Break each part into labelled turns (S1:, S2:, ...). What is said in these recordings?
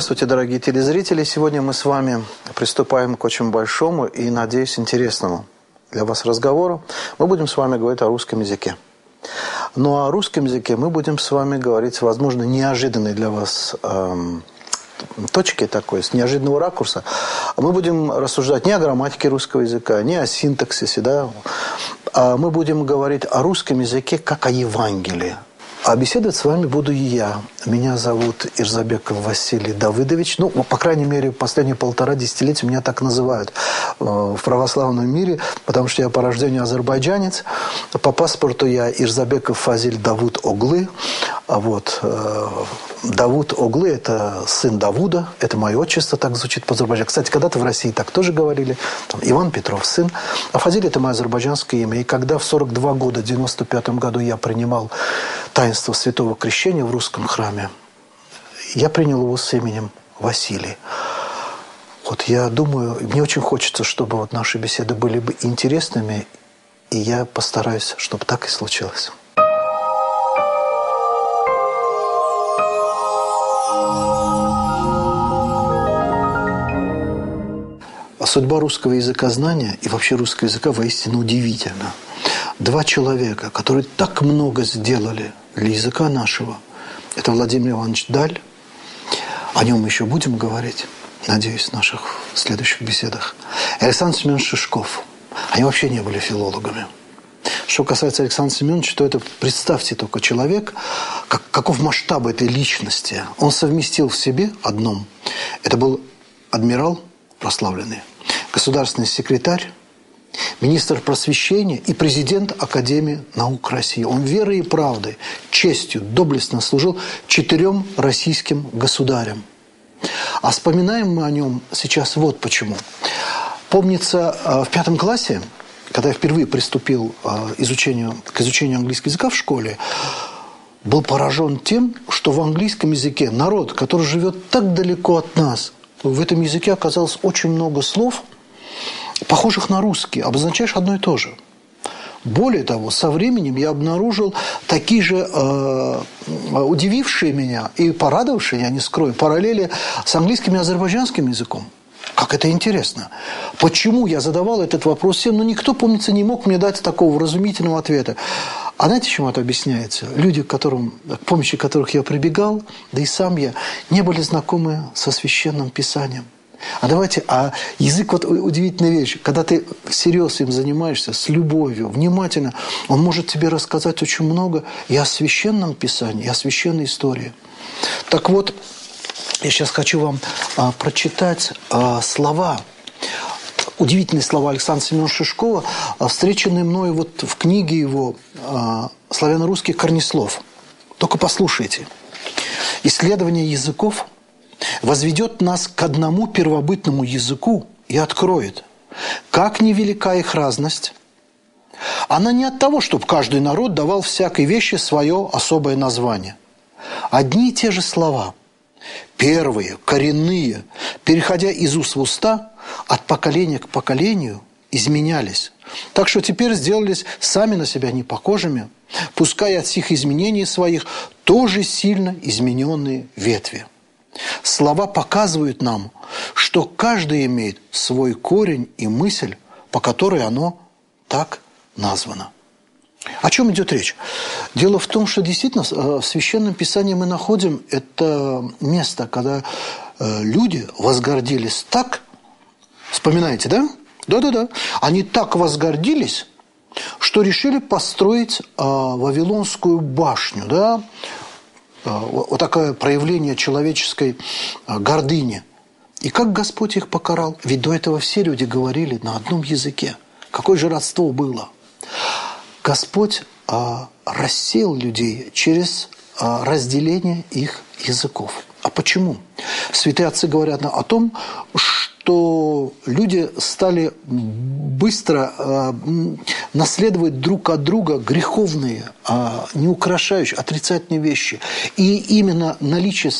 S1: Здравствуйте, дорогие телезрители. Сегодня мы с вами приступаем к очень большому и, надеюсь, интересному для вас разговору. Мы будем с вами говорить о русском языке. Но о русском языке мы будем с вами говорить, возможно, неожиданной для вас эм, точки такой, с неожиданного ракурса. Мы будем рассуждать не о грамматике русского языка, не о синтаксисе, да, а мы будем говорить о русском языке как о Евангелии, а беседовать с вами буду и я. Меня зовут Ирзабеков Василий Давыдович. Ну, по крайней мере, последние полтора десятилетия меня так называют э, в православном мире, потому что я по рождению азербайджанец. По паспорту я Ирзабеков Фазиль Давуд Оглы. А вот э, Давуд Оглы – это сын Давуда. Это мое отчество, так звучит по-азербайджански. Кстати, когда-то в России так тоже говорили. Там, Иван Петров, сын. А Фазиль – это мое азербайджанское имя. И когда в 42 года, в 95 году я принимал таинство Святого Крещения в русском храме, я принял его с именем Василий. Вот я думаю, мне очень хочется, чтобы вот наши беседы были бы интересными, и я постараюсь, чтобы так и случилось. А судьба русского языка знания и вообще русского языка воистину удивительна. Два человека, которые так много сделали для языка нашего, это Владимир Иванович Даль, о нем мы еще будем говорить, надеюсь, в наших следующих беседах, и Александр Семенович Шишков. Они вообще не были филологами. Что касается Александра Семеновича, то это, представьте только, человек, как, каков масштаб этой личности. Он совместил в себе одном. Это был адмирал прославленный, государственный секретарь, министр просвещения и президент Академии наук России. Он верой и правдой, честью, доблестно служил четырем российским государям. А вспоминаем мы о нем сейчас вот почему. Помнится, э, в пятом классе, когда я впервые приступил э, изучению, к изучению английского языка в школе, был поражен тем, что в английском языке народ, который живет так далеко от нас – в этом языке оказалось очень много слов, похожих на русский, обозначаешь одно и то же. Более того, со временем я обнаружил такие же э, удивившие меня и порадовавшие, я не скрою, параллели с английским и азербайджанским языком. Как это интересно. Почему я задавал этот вопрос всем, но никто, помнится, не мог мне дать такого вразумительного ответа. А знаете, чем это объясняется? Люди, к, которым, к помощи которых я прибегал, да и сам я, не были знакомы со священным писанием. А давайте, а язык, вот удивительная вещь, когда ты всерьез им занимаешься, с любовью, внимательно, он может тебе рассказать очень много и о священном писании, и о священной истории. Так вот, я сейчас хочу вам а, прочитать а, слова удивительные слова Александра Семеновича Шишкова, а, встреченные мною вот в книге его а, «Славяно-русский корнеслов». Только послушайте. Исследование языков возведет нас к одному первобытному языку и откроет, как невелика их разность. Она не от того, чтобы каждый народ давал всякой вещи свое особое название. Одни и те же слова, первые, коренные, переходя из уст в уста, от поколения к поколению изменялись. Так что теперь сделались сами на себя непохожими, пускай от всех изменений своих тоже сильно измененные ветви. Слова показывают нам, что каждый имеет свой корень и мысль, по которой оно так названо. О чем идет речь? Дело в том, что действительно э, в Священном Писании мы находим это место, когда э, люди возгордились так, Вспоминаете, да? Да-да-да. Они так возгордились, что решили построить э, Вавилонскую башню, да? Э, вот такое проявление человеческой э, гордыни. И как Господь их покарал? Ведь до этого все люди говорили на одном языке. Какое же родство было? Господь э, рассеял людей через разделение их языков. А почему? Святые отцы говорят о том, что что люди стали быстро э, наследовать друг от друга греховные, э, неукрашающие, отрицательные вещи. И именно наличие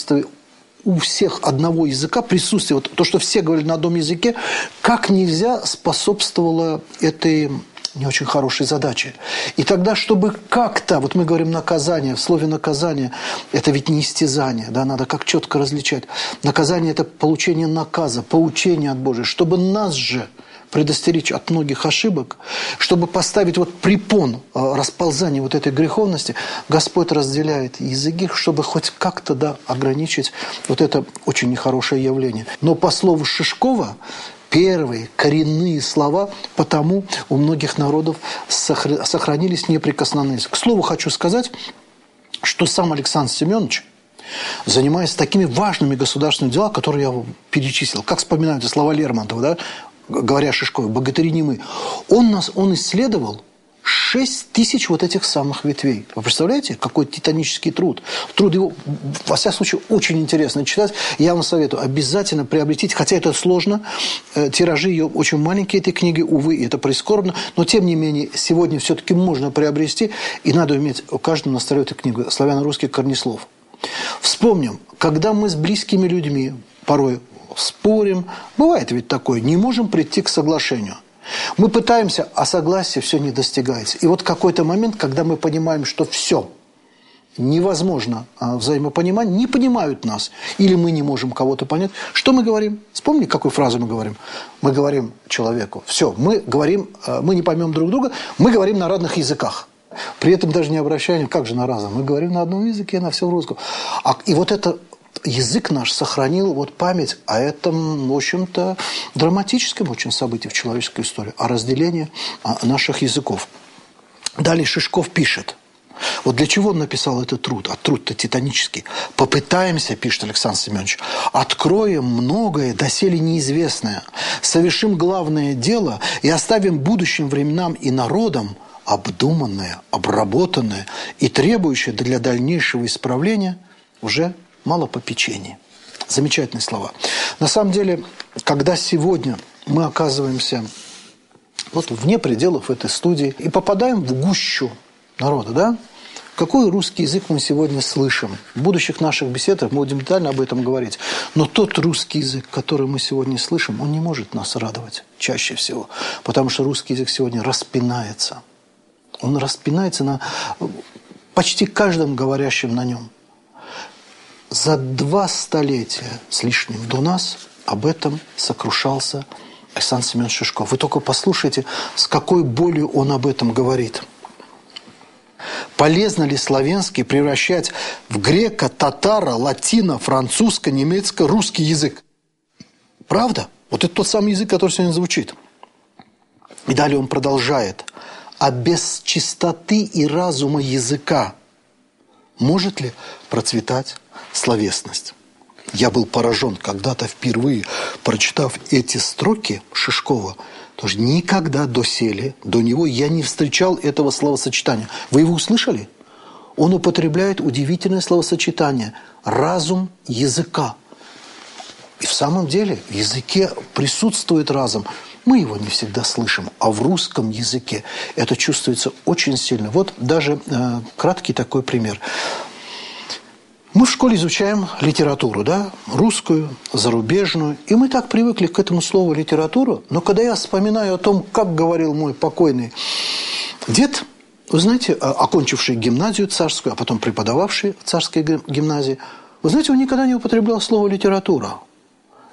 S1: у всех одного языка, присутствие, вот то, что все говорили на одном языке, как нельзя способствовало этой не очень хорошей задачи. И тогда, чтобы как-то, вот мы говорим наказание, в слове наказание, это ведь не истязание, да, надо как четко различать. Наказание – это получение наказа, поучение от Божия, чтобы нас же предостеречь от многих ошибок, чтобы поставить вот препон э, расползания вот этой греховности, Господь разделяет языки, чтобы хоть как-то да, ограничить вот это очень нехорошее явление. Но по слову Шишкова, первые коренные слова, потому у многих народов сохранились неприкосновенные. К слову хочу сказать, что сам Александр Семенович, занимаясь такими важными государственными делами, которые я перечислил, как вспоминаются слова Лермонтова, да, говоря Шишкове, богатыри не мы, он, нас, он исследовал 6 тысяч вот этих самых ветвей. Вы представляете, какой титанический труд? Труд его, во всяком случае, очень интересно читать. Я вам советую обязательно приобретите, хотя это сложно. Э, тиражи ее очень маленькие, этой книги, увы, это прискорбно. Но, тем не менее, сегодня все-таки можно приобрести. И надо уметь у каждого на столе эту книгу «Славяно-русский корнеслов». Вспомним, когда мы с близкими людьми порой спорим, бывает ведь такое, не можем прийти к соглашению – мы пытаемся, а согласия все не достигается. И вот какой-то момент, когда мы понимаем, что все невозможно а, взаимопонимание, не понимают нас, или мы не можем кого-то понять, что мы говорим? Вспомни, какую фразу мы говорим. Мы говорим человеку, все, мы говорим, а, мы не поймем друг друга, мы говорим на разных языках. При этом даже не обращаем, как же на разном, мы говорим на одном языке, на всем русском. А, и вот это язык наш сохранил вот память о этом, в общем-то, драматическом очень событии в человеческой истории, о разделении а, наших языков. Далее Шишков пишет. Вот для чего он написал этот труд? А труд-то титанический. Попытаемся, пишет Александр Семенович, откроем многое, доселе неизвестное, совершим главное дело и оставим будущим временам и народам обдуманное, обработанное и требующее для дальнейшего исправления уже мало попечения. Замечательные слова. На самом деле, когда сегодня мы оказываемся вот вне пределов этой студии и попадаем в гущу народа, да, какой русский язык мы сегодня слышим? В будущих наших беседах мы будем детально об этом говорить. Но тот русский язык, который мы сегодня слышим, он не может нас радовать чаще всего. Потому что русский язык сегодня распинается. Он распинается на почти каждом говорящем на нем за два столетия с лишним до нас об этом сокрушался Александр Семенович Шишков. Вы только послушайте, с какой болью он об этом говорит. Полезно ли славянский превращать в греко, татаро, латино, французско, немецко, русский язык? Правда? Вот это тот самый язык, который сегодня звучит. И далее он продолжает. А без чистоты и разума языка может ли процветать словесность. Я был поражен когда-то впервые, прочитав эти строки Шишкова, тоже никогда до сели, до него я не встречал этого словосочетания. Вы его услышали? Он употребляет удивительное словосочетание «разум языка». И в самом деле в языке присутствует разум. Мы его не всегда слышим, а в русском языке это чувствуется очень сильно. Вот даже э, краткий такой пример. Мы в школе изучаем литературу, да, русскую, зарубежную, и мы так привыкли к этому слову литература, но когда я вспоминаю о том, как говорил мой покойный дед, вы знаете, окончивший гимназию царскую, а потом преподававший в царской гимназии, вы знаете, он никогда не употреблял слово литература.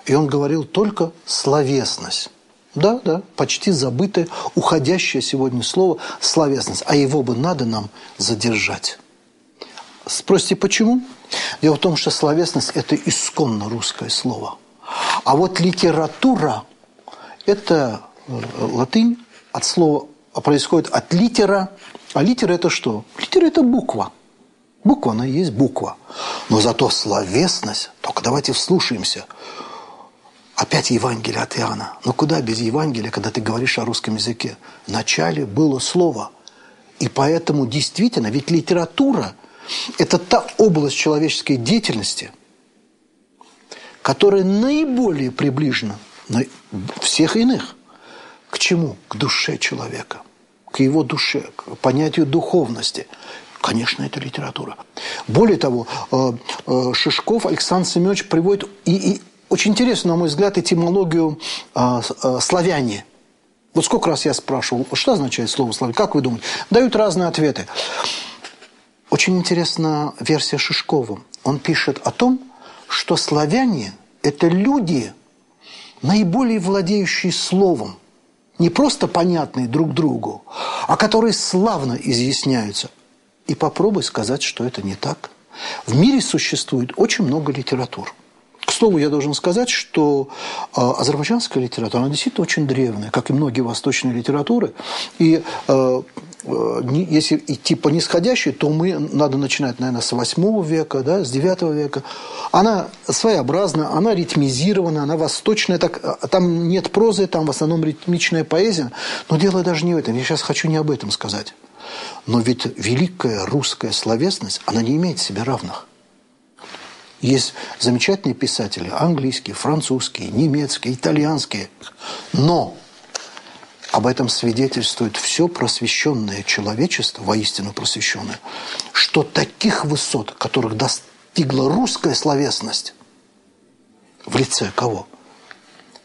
S1: И он говорил только словесность. Да, да, почти забытое, уходящее сегодня слово словесность. А его бы надо нам задержать. Спросите, почему? Дело в том, что словесность – это исконно русское слово. А вот литература – это э, латынь от слова происходит от литера. А литера – это что? Литера – это буква. Буква, она и есть буква. Но зато словесность, только давайте вслушаемся. Опять Евангелие от Иоанна. Но куда без Евангелия, когда ты говоришь о русском языке? В начале было слово. И поэтому действительно, ведь литература – это та область человеческой деятельности, которая наиболее приближена всех иных. К чему? К душе человека, к его душе, к понятию духовности. Конечно, это литература. Более того, э, э, Шишков Александр Семенович приводит и, и очень интересно, на мой взгляд, этимологию э, славяне. Вот сколько раз я спрашивал, что означает слово «славяне», как вы думаете? Дают разные ответы. Очень интересна версия Шишкова. Он пишет о том, что славяне – это люди, наиболее владеющие словом, не просто понятные друг другу, а которые славно изъясняются. И попробуй сказать, что это не так. В мире существует очень много литератур. Слову, я должен сказать, что э, азербайджанская литература, она действительно очень древняя, как и многие восточные литературы. И э, э, если идти по нисходящей, то мы надо начинать, наверное, с 8 века, да, с 9 века. Она своеобразная, она ритмизирована, она восточная. Так, там нет прозы, там в основном ритмичная поэзия. Но дело даже не в этом. Я сейчас хочу не об этом сказать. Но ведь великая русская словесность, она не имеет себе равных. Есть замечательные писатели, английские, французские, немецкие, итальянские. Но об этом свидетельствует все просвещенное человечество, воистину просвещенное, что таких высот, которых достигла русская словесность, в лице кого?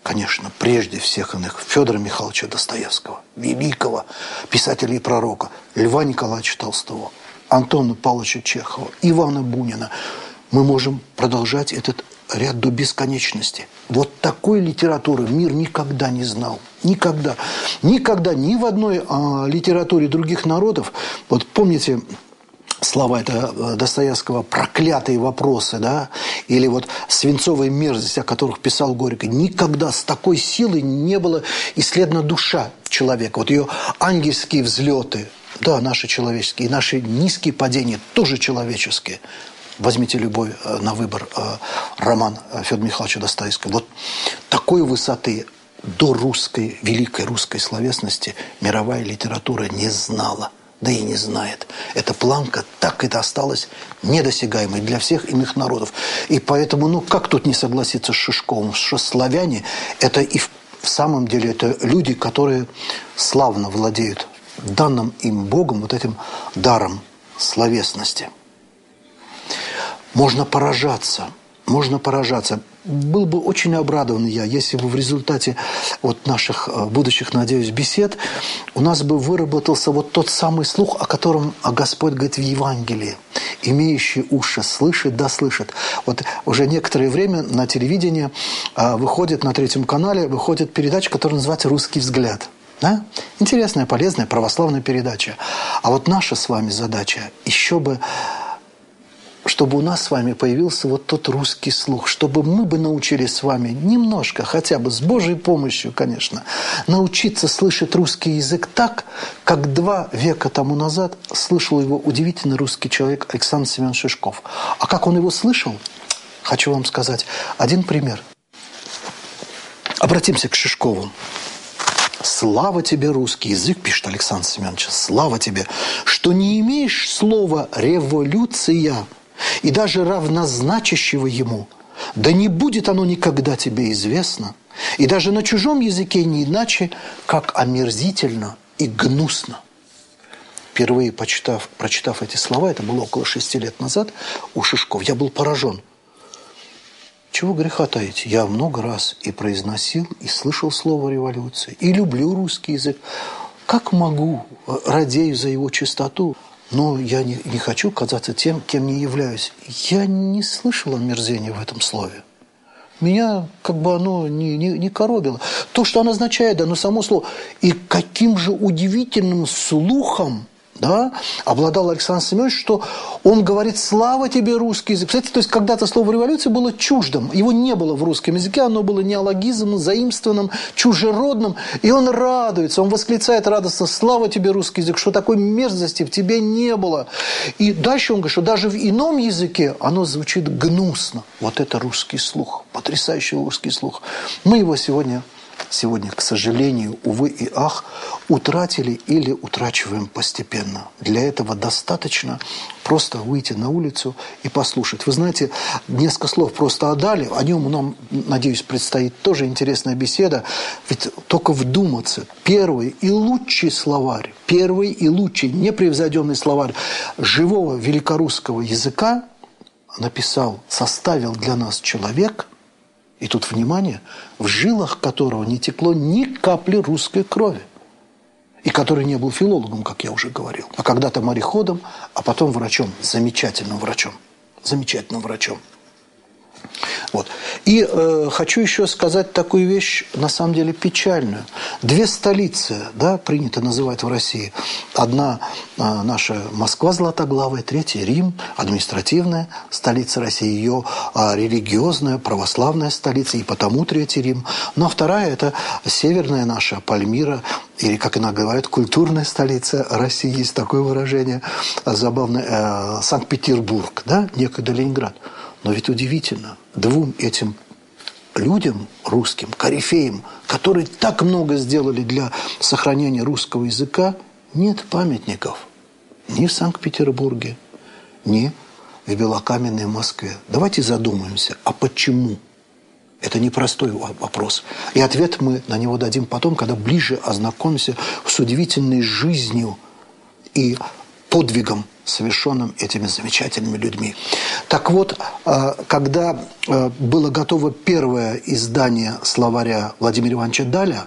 S1: Конечно, прежде всех иных Федора Михайловича Достоевского, великого писателя и пророка, Льва Николаевича Толстого, Антона Павловича Чехова, Ивана Бунина – мы можем продолжать этот ряд до бесконечности. Вот такой литературы мир никогда не знал. Никогда. Никогда ни в одной а, литературе других народов. Вот помните слова это э, Достоевского «проклятые вопросы», да, или вот «свинцовая мерзость», о которых писал Горько. Никогда с такой силой не было исследована душа человека. Вот ее ангельские взлеты, да, наши человеческие, и наши низкие падения тоже человеческие. Возьмите любой э, на выбор э, роман э, Федора Михайловича Достоевского. Вот такой высоты до русской, великой русской словесности мировая литература не знала, да и не знает. Эта планка так и осталась недосягаемой для всех иных народов. И поэтому, ну, как тут не согласиться с Шишковым, что славяне – это и в, в самом деле это люди, которые славно владеют данным им Богом вот этим даром словесности – можно поражаться, можно поражаться. Был бы очень обрадован я, если бы в результате вот наших э, будущих, надеюсь, бесед у нас бы выработался вот тот самый слух, о котором Господь говорит в Евангелии. Имеющий уши слышит, да слышит. Вот уже некоторое время на телевидении э, выходит, на третьем канале, выходит передача, которая называется «Русский взгляд». Да? Интересная, полезная, православная передача. А вот наша с вами задача еще бы чтобы у нас с вами появился вот тот русский слух, чтобы мы бы научились с вами немножко, хотя бы с Божьей помощью, конечно, научиться слышать русский язык так, как два века тому назад слышал его удивительный русский человек Александр Семен Шишков. А как он его слышал, хочу вам сказать один пример. Обратимся к Шишкову. Слава тебе, русский язык, пишет Александр Семенович, слава тебе, что не имеешь слова «революция», и даже равнозначащего ему, да не будет оно никогда тебе известно, и даже на чужом языке не иначе, как омерзительно и гнусно. Впервые почитав, прочитав эти слова, это было около шести лет назад у Шишков, я был поражен. Чего греха таить? Я много раз и произносил, и слышал слово революция, и люблю русский язык. Как могу, радею за его чистоту, но я не, не хочу казаться тем, кем не являюсь. Я не слышал омерзения в этом слове. Меня как бы оно не, не, не коробило. То, что оно означает, оно само слово. И каким же удивительным слухом да, обладал Александр Семенович, что он говорит «слава тебе, русский язык». Кстати, то есть когда-то слово «революция» было чуждым. Его не было в русском языке, оно было неологизмом, заимствованным, чужеродным. И он радуется, он восклицает радостно «слава тебе, русский язык», что такой мерзости в тебе не было. И дальше он говорит, что даже в ином языке оно звучит гнусно. Вот это русский слух, потрясающий русский слух. Мы его сегодня сегодня, к сожалению, увы и ах, утратили или утрачиваем постепенно. Для этого достаточно просто выйти на улицу и послушать. Вы знаете, несколько слов просто отдали, о нем нам, надеюсь, предстоит тоже интересная беседа. Ведь только вдуматься, первый и лучший словарь, первый и лучший непревзойденный словарь живого великорусского языка написал, составил для нас человек – И тут внимание, в жилах которого не текло ни капли русской крови. И который не был филологом, как я уже говорил, а когда-то мореходом, а потом врачом, замечательным врачом. Замечательным врачом. Вот. И э, хочу еще сказать такую вещь, на самом деле печальную. Две столицы, да, принято называть в России. Одна э, наша Москва златоглавая, третья Рим, административная столица России, ее э, религиозная, православная столица, и потому третий Рим. Ну а вторая – это северная наша Пальмира, или, как она говорят, культурная столица России, есть такое выражение забавное, э, Санкт-Петербург, да, некогда Ленинград. Но ведь удивительно, двум этим людям, русским, корифеям, которые так много сделали для сохранения русского языка, нет памятников ни в Санкт-Петербурге, ни в Белокаменной Москве. Давайте задумаемся, а почему? Это непростой вопрос. И ответ мы на него дадим потом, когда ближе ознакомимся с удивительной жизнью и подвигом совершенным этими замечательными людьми. Так вот, э, когда э, было готово первое издание словаря Владимира Ивановича Даля,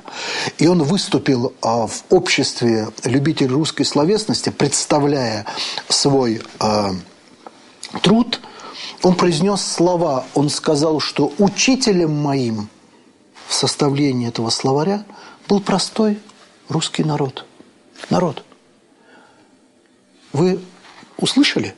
S1: и он выступил э, в обществе любителей русской словесности, представляя свой труд, он произнес слова, он сказал, что учителем моим в составлении этого словаря был простой русский народ. Народ. Вы Услышали?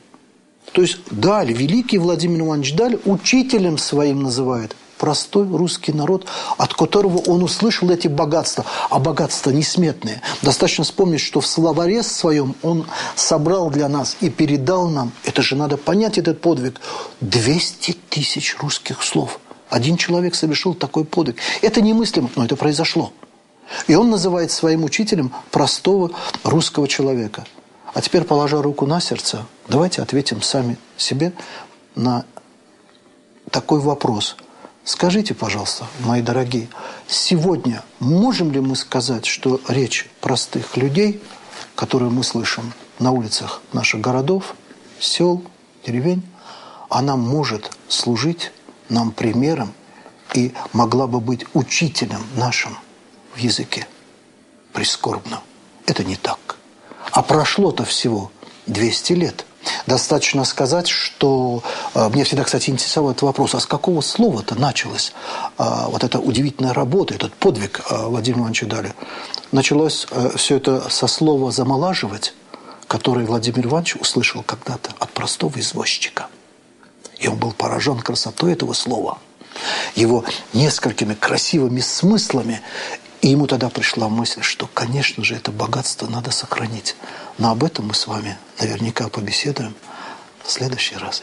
S1: То есть Даль, великий Владимир Иванович Даль, учителем своим называет простой русский народ, от которого он услышал эти богатства. А богатства несметные. Достаточно вспомнить, что в словаре своем он собрал для нас и передал нам, это же надо понять этот подвиг, 200 тысяч русских слов. Один человек совершил такой подвиг. Это немыслимо, но это произошло. И он называет своим учителем простого русского человека – а теперь, положа руку на сердце, давайте ответим сами себе на такой вопрос. Скажите, пожалуйста, мои дорогие, сегодня можем ли мы сказать, что речь простых людей, которую мы слышим на улицах наших городов, сел, деревень, она может служить нам примером и могла бы быть учителем нашим в языке? Прискорбно. Это не так. А прошло-то всего 200 лет. Достаточно сказать, что э, мне всегда, кстати, интересовал этот вопрос, а с какого слова-то началась э, вот эта удивительная работа, этот подвиг э, Владимира Ивановича Дали. Началось все это со слова «замолаживать», которое Владимир Иванович услышал когда-то от простого извозчика. И он был поражен красотой этого слова, его несколькими красивыми смыслами и ему тогда пришла мысль, что, конечно же, это богатство надо сохранить. Но об этом мы с вами наверняка побеседуем в следующий раз.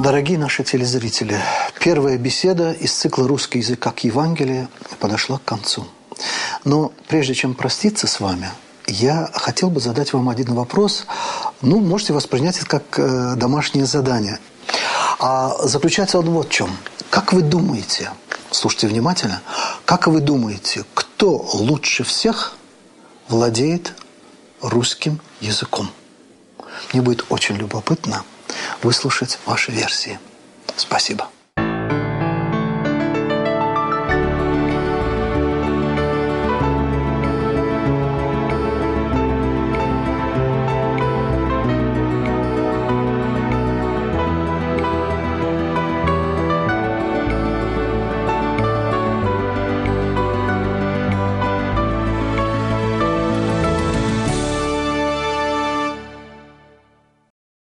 S1: Дорогие наши телезрители, первая беседа из цикла «Русский язык как Евангелие» подошла к концу. Но прежде чем проститься с вами, я хотел бы задать вам один вопрос. Ну, можете воспринять это как э, домашнее задание. А заключается он вот в чем. Как вы думаете, слушайте внимательно, как вы думаете, кто лучше всех владеет русским языком? Мне будет очень любопытно выслушать ваши версии. Спасибо.